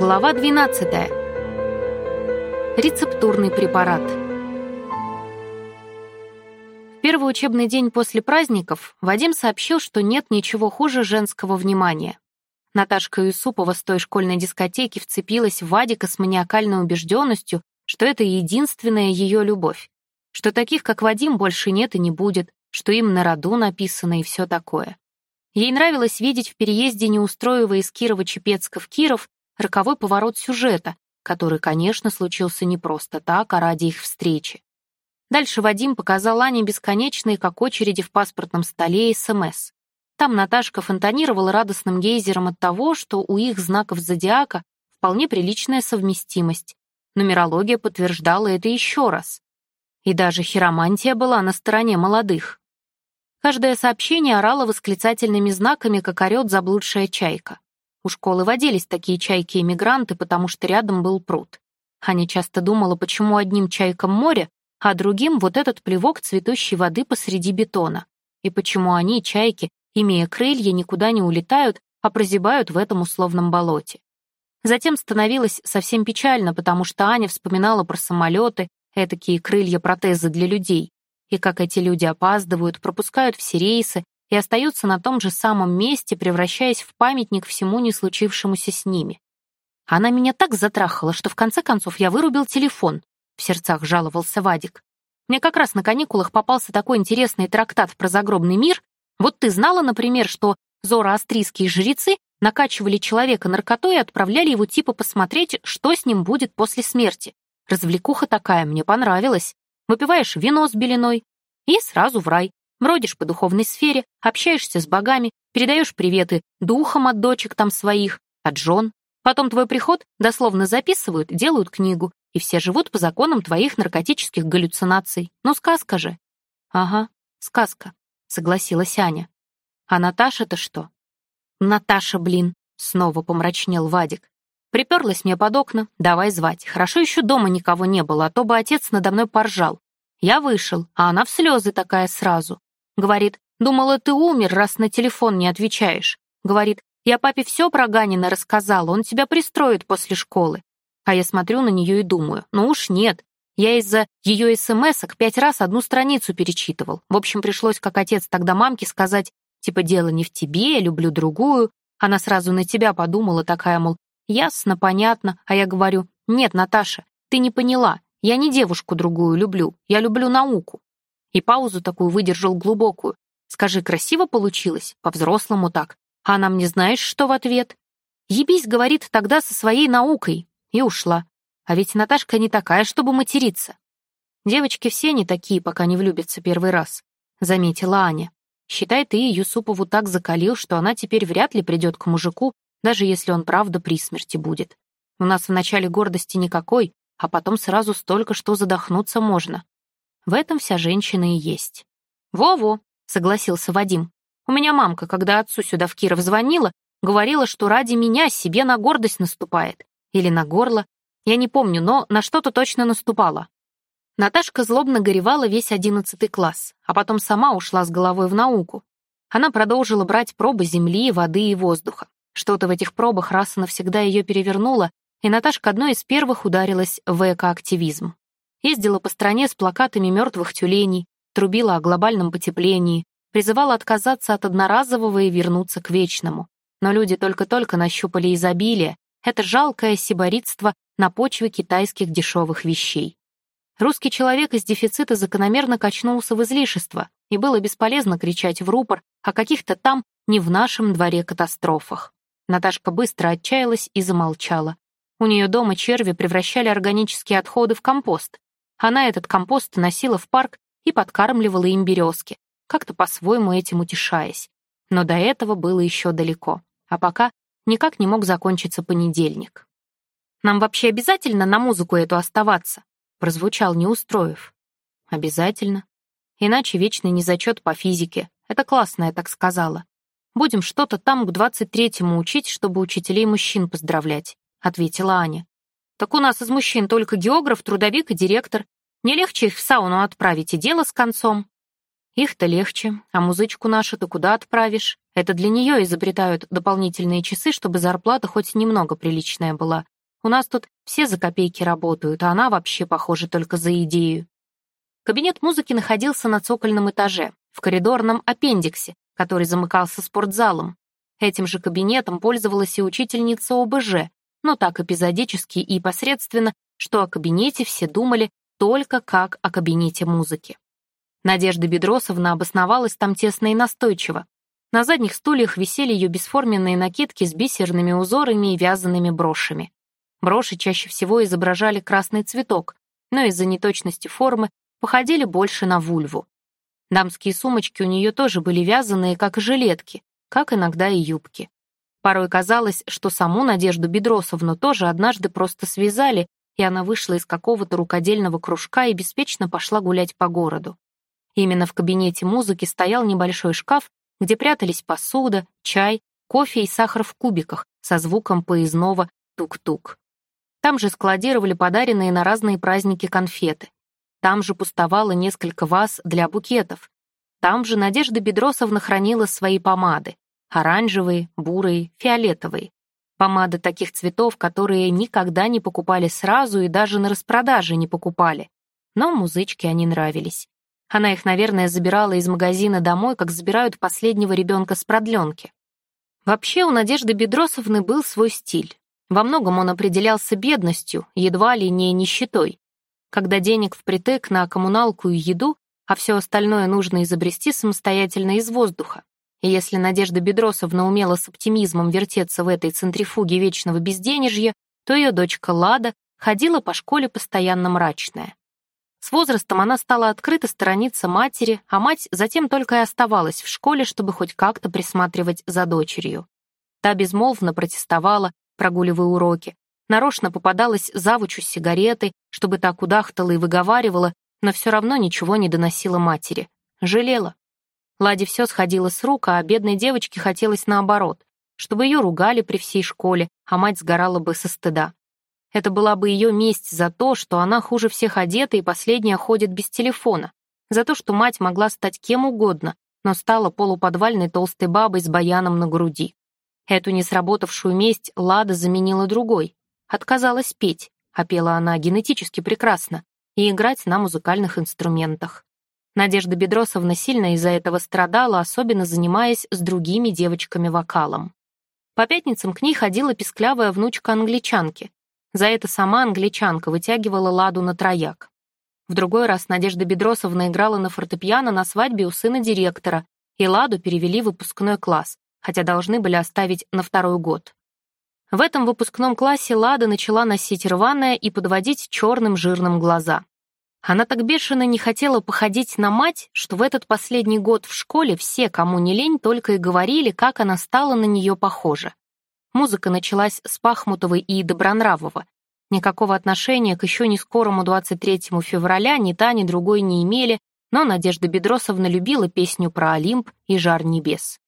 Глава 12. Рецептурный препарат. В первый учебный день после праздников Вадим сообщил, что нет ничего хуже женского внимания. Наташка Юсупова с той школьной дискотеки вцепилась в Вадика с маниакальной убежденностью, что это единственная ее любовь, что таких, как Вадим, больше нет и не будет, что им на роду написано и все такое. Ей нравилось видеть в переезде Неустроева из Кирова-Чепецка в Киров роковой поворот сюжета, который, конечно, случился не просто так, а ради их встречи. Дальше Вадим показал Ане бесконечные, как очереди в паспортном столе, СМС. Там Наташка фонтанировала радостным гейзером от того, что у их знаков зодиака вполне приличная совместимость. Нумерология подтверждала это еще раз. И даже хиромантия была на стороне молодых. Каждое сообщение орало восклицательными знаками, как орет заблудшая чайка. У школы водились такие чайки-эмигранты, потому что рядом был пруд. Аня часто думала, почему одним чайкам море, а другим вот этот плевок цветущей воды посреди бетона. И почему они, чайки, имея крылья, никуда не улетают, а прозябают в этом условном болоте. Затем становилось совсем печально, потому что Аня вспоминала про самолеты, этакие крылья-протезы для людей, и как эти люди опаздывают, пропускают все рейсы, и остаются на том же самом месте, превращаясь в памятник всему не случившемуся с ними. Она меня так затрахала, что в конце концов я вырубил телефон, в сердцах жаловался Вадик. Мне как раз на каникулах попался такой интересный трактат про загробный мир. Вот ты знала, например, что зороастрийские жрецы накачивали человека наркотой и отправляли его типа посмотреть, что с ним будет после смерти. Развлекуха такая, мне понравилась. Выпиваешь вино с белиной и сразу в рай. Бродишь по духовной сфере, общаешься с богами, передаешь приветы духам от дочек там своих, от жен. Потом твой приход дословно записывают, делают книгу, и все живут по законам твоих наркотических галлюцинаций. Ну, сказка же. Ага, сказка, согласилась Аня. А Наташа-то что? Наташа, блин, снова помрачнел Вадик. Приперлась мне под окна, давай звать. Хорошо еще дома никого не было, а то бы отец надо мной поржал. Я вышел, а она в слезы такая сразу. Говорит, думала, ты умер, раз на телефон не отвечаешь. Говорит, я папе все про Ганина рассказала, он тебя пристроит после школы. А я смотрю на нее и думаю, ну уж нет. Я из-за ее смс-ок пять раз одну страницу перечитывал. В общем, пришлось, как отец тогда мамке сказать, типа, дело не в тебе, я люблю другую. Она сразу на тебя подумала, такая, мол, ясно, понятно. А я говорю, нет, Наташа, ты не поняла. Я не девушку другую люблю, я люблю науку. И паузу такую выдержал глубокую. Скажи, красиво получилось? По-взрослому так. А она мне знаешь, что в ответ? Ебись, говорит, тогда со своей наукой. И ушла. А ведь Наташка не такая, чтобы материться. Девочки все не такие, пока не влюбятся первый раз, заметила Аня. Считай, ты Юсупову так закалил, что она теперь вряд ли придет к мужику, даже если он правда при смерти будет. У нас вначале гордости никакой, а потом сразу столько, что задохнуться можно. В этом вся женщина и есть. «Во-во», — согласился Вадим. «У меня мамка, когда отцу сюда в Киров звонила, говорила, что ради меня себе на гордость наступает. Или на горло. Я не помню, но на что-то точно наступала». Наташка злобно горевала весь одиннадцатый класс, а потом сама ушла с головой в науку. Она продолжила брать пробы земли, воды и воздуха. Что-то в этих пробах раз и навсегда ее перевернуло, и Наташка одной из первых ударилась в экоактивизм. Ездила по стране с плакатами мертвых тюленей, трубила о глобальном потеплении, призывала отказаться от одноразового и вернуться к вечному. Но люди только-только нащупали изобилие, это жалкое сиборитство на почве китайских дешевых вещей. Русский человек из дефицита закономерно качнулся в излишество, и было бесполезно кричать в рупор о каких-то там не в нашем дворе катастрофах. Наташка быстро отчаялась и замолчала. У нее дома черви превращали органические отходы в компост, она этот компост носила в парк и подкармливала им березки, как-то по-своему этим утешаясь. Но до этого было еще далеко. А пока никак не мог закончиться понедельник. «Нам вообще обязательно на музыку эту оставаться?» прозвучал Неустроев. «Обязательно. Иначе вечный незачет по физике. Это классно, я так сказала. Будем что-то там к двадцать третьему учить, чтобы учителей мужчин поздравлять», ответила Аня. Так у нас из мужчин только географ, трудовик и директор. Не легче их в сауну отправить, и дело с концом. Их-то легче, а музычку нашу ты куда отправишь? Это для нее изобретают дополнительные часы, чтобы зарплата хоть немного приличная была. У нас тут все за копейки работают, а она вообще, похоже, только за идею. Кабинет музыки находился на цокольном этаже, в коридорном аппендиксе, который замыкался спортзалом. Этим же кабинетом пользовалась и учительница ОБЖ, но так эпизодически и посредственно, что о кабинете все думали только как о кабинете музыки. Надежда Бедросовна обосновалась там тесно и настойчиво. На задних стульях висели ее бесформенные накидки с бисерными узорами и вязаными брошами. Броши чаще всего изображали красный цветок, но из-за неточности формы походили больше на вульву. Дамские сумочки у нее тоже были вязаные, как и жилетки, как иногда и юбки. Порой казалось, что саму Надежду Бедросовну тоже однажды просто связали, и она вышла из какого-то рукодельного кружка и беспечно пошла гулять по городу. Именно в кабинете музыки стоял небольшой шкаф, где прятались посуда, чай, кофе и сахар в кубиках со звуком поездного тук-тук. Там же складировали подаренные на разные праздники конфеты. Там же пустовало несколько ваз для букетов. Там же Надежда Бедросовна хранила свои помады. Оранжевые, бурые, фиолетовые. Помады таких цветов, которые никогда не покупали сразу и даже на распродаже не покупали. Но музычке они нравились. Она их, наверное, забирала из магазина домой, как забирают последнего ребенка с продленки. Вообще у Надежды Бедросовны был свой стиль. Во многом он определялся бедностью, едва ли не нищетой. Когда денег впритык на коммуналку и еду, а все остальное нужно изобрести самостоятельно из воздуха. И если Надежда Бедросовна умела с оптимизмом вертеться в этой центрифуге вечного безденежья, то ее дочка Лада ходила по школе постоянно мрачная. С возрастом она стала открыто сторониться матери, а мать затем только и оставалась в школе, чтобы хоть как-то присматривать за дочерью. Та безмолвно протестовала, прогуливая уроки, нарочно попадалась завучу с сигаретой, чтобы та кудахтала и выговаривала, но все равно ничего не доносила матери. Жалела. Ладе все сходило с рук, а бедной девочке хотелось наоборот, чтобы ее ругали при всей школе, а мать сгорала бы со стыда. Это была бы ее месть за то, что она хуже всех одета и последняя ходит без телефона, за то, что мать могла стать кем угодно, но стала полуподвальной толстой бабой с баяном на груди. Эту несработавшую месть Лада заменила другой. Отказалась петь, а пела она генетически прекрасно, и играть на музыкальных инструментах. Надежда Бедросовна сильно из-за этого страдала, особенно занимаясь с другими девочками вокалом. По пятницам к ней ходила песклявая внучка англичанки, за это сама англичанка вытягивала ладу на трояк. В другой раз Надежда Бедросовна играла на фортепиано на свадьбе у сына директора, и ладу перевели в выпускной класс, хотя должны были оставить на второй год. В этом выпускном классе Лада начала носить рваное и подводить черным жирным глаза. Она так бешено не хотела походить на мать, что в этот последний год в школе все, кому не лень, только и говорили, как она стала на нее похожа. Музыка началась с Пахмутова и Добронравова. Никакого отношения к еще не скорому 23 февраля ни та, ни другой не имели, но Надежда Бедросовна любила песню про Олимп и жар небес.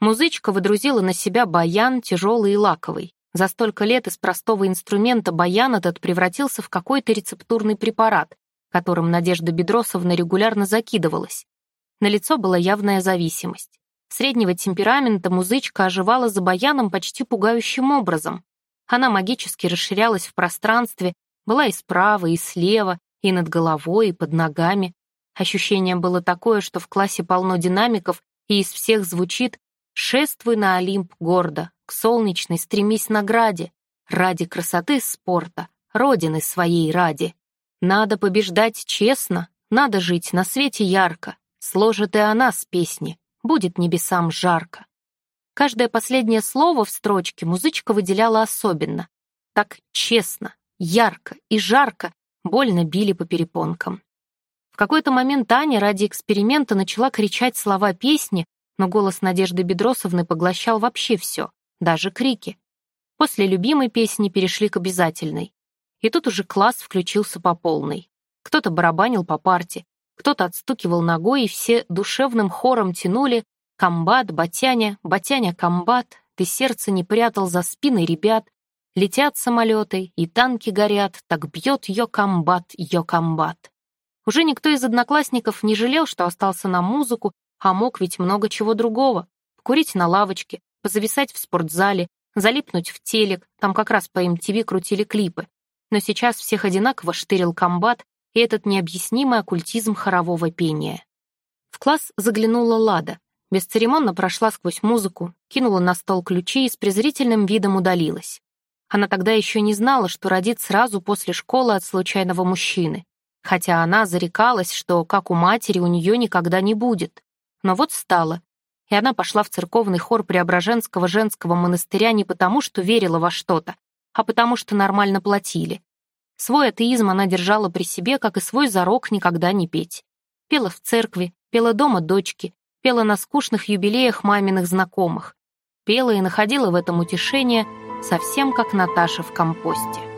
Музычка выдрузила на себя баян, тяжелый и лаковый. За столько лет из простого инструмента баян этот превратился в какой-то рецептурный препарат, которым Надежда Бедросовна регулярно закидывалась. На лицо была явная зависимость. Среднего темперамента музычка оживала за баяном почти пугающим образом. Она магически расширялась в пространстве, была и справа, и слева, и над головой, и под ногами. Ощущение было такое, что в классе полно динамиков, и из всех звучит «Шествуй на Олимп гордо, к солнечной стремись награде, ради красоты спорта, родины своей ради. Надо побеждать честно, надо жить на свете ярко, сложит и она с песни, будет небесам жарко. Каждое последнее слово в строчке музычка выделяла особенно. Так честно, ярко и жарко больно били по перепонкам. В какой-то момент Таня ради эксперимента начала кричать слова песни, но голос Надежды Бедросовны поглощал вообще все, даже крики. После любимой песни перешли к обязательной. И тут уже класс включился по полной. Кто-то барабанил по парте, кто-то отстукивал ногой, и все душевным хором тянули «Комбат, батяня, батяня, комбат, ты сердце не прятал за спиной ребят, летят самолеты, и танки горят, так бьет ее комбат, ее комбат». Уже никто из одноклассников не жалел, что остался на музыку, а мог ведь много чего другого. покурить на лавочке, позависать в спортзале, залипнуть в телек, там как раз по MTV крутили клипы. Но сейчас всех одинаково штырил комбат и этот необъяснимый оккультизм хорового пения. В класс заглянула Лада, бесцеремонно прошла сквозь музыку, кинула на стол ключи и с презрительным видом удалилась. Она тогда еще не знала, что родит сразу после школы от случайного мужчины, хотя она зарекалась, что, как у матери, у нее никогда не будет. Но вот стала, и она пошла в церковный хор Преображенского женского монастыря не потому, что верила во что-то, а потому что нормально платили. Свой атеизм она держала при себе, как и свой зарок никогда не петь. Пела в церкви, пела дома дочки, пела на скучных юбилеях маминых знакомых. Пела и находила в этом утешение, совсем как Наташа в компосте.